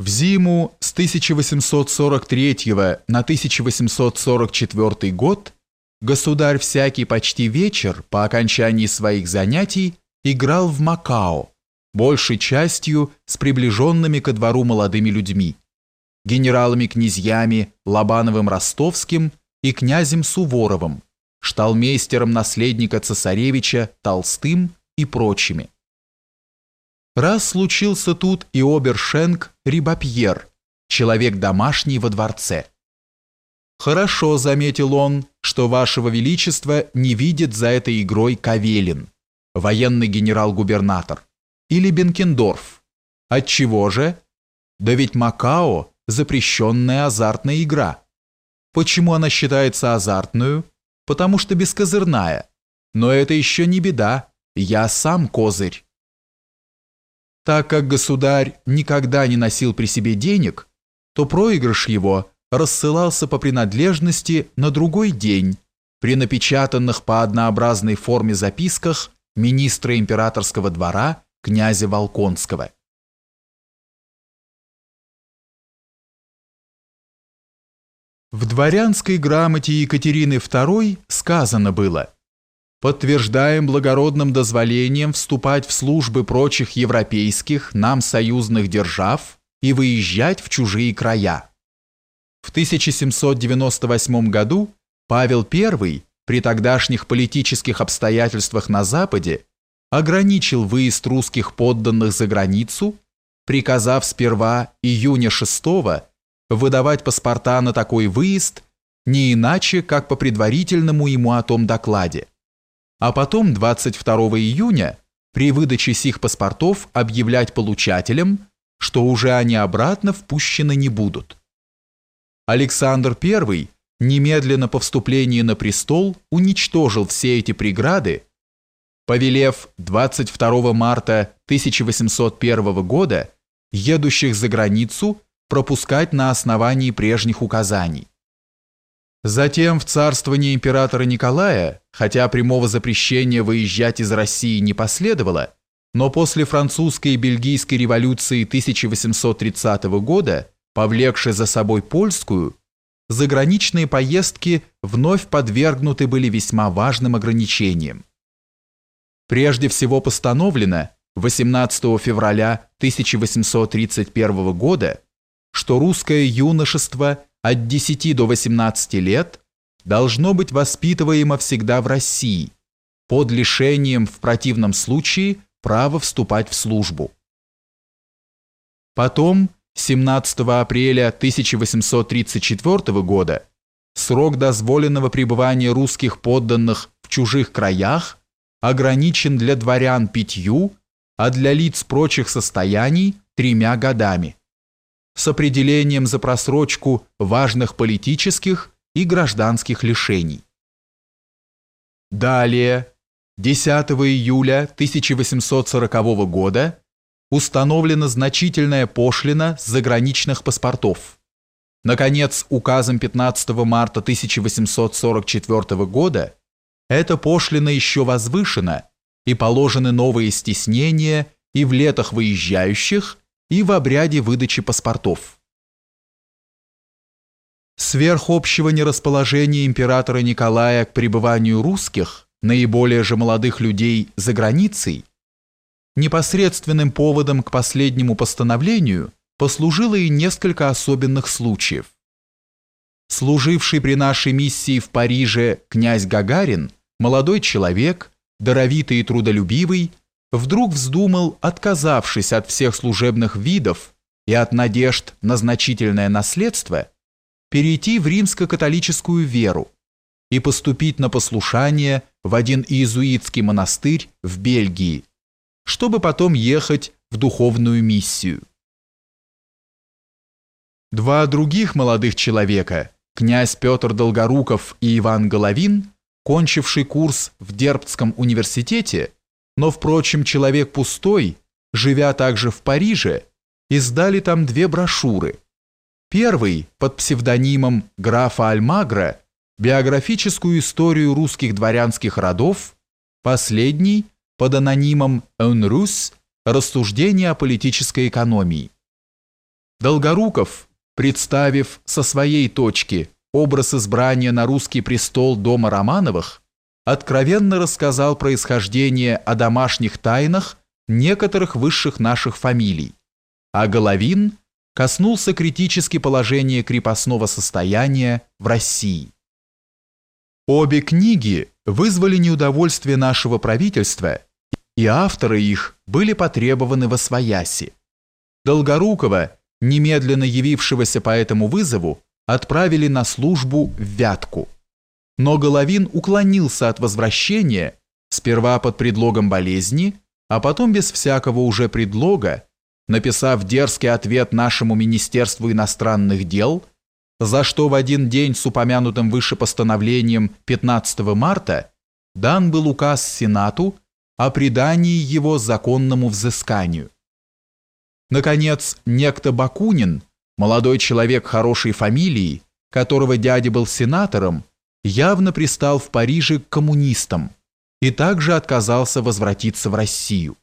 В зиму с 1843 на 1844 год государь всякий почти вечер по окончании своих занятий играл в Макао, большей частью с приближенными ко двору молодыми людьми, генералами-князьями Лобановым-Ростовским и князем Суворовым, шталмейстером наследника цесаревича Толстым и прочими. Раз случился тут и обершенк Рибапьер, человек домашний во дворце. «Хорошо», — заметил он, — «что вашего величества не видит за этой игрой Кавелин, военный генерал-губернатор, или Бенкендорф. Отчего же? Да ведь Макао — запрещенная азартная игра. Почему она считается азартную? Потому что бескозырная. Но это еще не беда, я сам козырь. Так как государь никогда не носил при себе денег, то проигрыш его рассылался по принадлежности на другой день при напечатанных по однообразной форме записках министра императорского двора князя Волконского. В дворянской грамоте Екатерины II сказано было – подтверждаем благородным дозволением вступать в службы прочих европейских, нам союзных держав и выезжать в чужие края. В 1798 году Павел I при тогдашних политических обстоятельствах на Западе ограничил выезд русских подданных за границу, приказав сперва июня 6 выдавать паспорта на такой выезд не иначе, как по предварительному ему о том докладе а потом 22 июня при выдаче сих паспортов объявлять получателям, что уже они обратно впущены не будут. Александр I немедленно по вступлении на престол уничтожил все эти преграды, повелев 22 марта 1801 года едущих за границу пропускать на основании прежних указаний. Затем в царствование императора Николая, хотя прямого запрещения выезжать из России не последовало, но после французской и бельгийской революции 1830 года, повлекшей за собой польскую, заграничные поездки вновь подвергнуты были весьма важным ограничениям. Прежде всего постановлено 18 февраля 1831 года, что русское юношество – от 10 до 18 лет должно быть воспитываемо всегда в России, под лишением в противном случае права вступать в службу. Потом, 17 апреля 1834 года, срок дозволенного пребывания русских подданных в чужих краях ограничен для дворян пятью, а для лиц прочих состояний тремя годами с определением за просрочку важных политических и гражданских лишений. Далее, 10 июля 1840 года установлена значительная пошлина с заграничных паспортов. Наконец, указом 15 марта 1844 года эта пошлина еще возвышена и положены новые стеснения и в летах выезжающих, и в обряде выдачи паспортов. Сверх общего нерасположения императора Николая к пребыванию русских, наиболее же молодых людей за границей, непосредственным поводом к последнему постановлению послужило и несколько особенных случаев. Служивший при нашей миссии в Париже князь Гагарин, молодой человек, даровитый и трудолюбивый, вдруг вздумал, отказавшись от всех служебных видов и от надежд на значительное наследство, перейти в римско-католическую веру и поступить на послушание в один иезуитский монастырь в Бельгии, чтобы потом ехать в духовную миссию. Два других молодых человека, князь Петр Долгоруков и Иван Головин, кончивший курс в Дербцком университете, но, впрочем, человек пустой, живя также в Париже, издали там две брошюры. Первый под псевдонимом графа Альмагра биографическую историю русских дворянских родов, последний под анонимом «Un Rus» рассуждение о политической экономии. Долгоруков, представив со своей точки образ избрания на русский престол дома Романовых, откровенно рассказал происхождение о домашних тайнах некоторых высших наших фамилий, а Головин коснулся критически положения крепостного состояния в России. Обе книги вызвали неудовольствие нашего правительства, и авторы их были потребованы во свояси. Долгорукова, немедленно явившегося по этому вызову, отправили на службу в Вятку. Но Головин уклонился от возвращения, сперва под предлогом болезни, а потом без всякого уже предлога, написав дерзкий ответ нашему Министерству иностранных дел, за что в один день с упомянутым выше постановлением 15 марта дан был указ Сенату о придании его законному взысканию. Наконец, некто Бакунин, молодой человек хорошей фамилии, которого дядя был сенатором, явно пристал в Париже к коммунистам и также отказался возвратиться в Россию.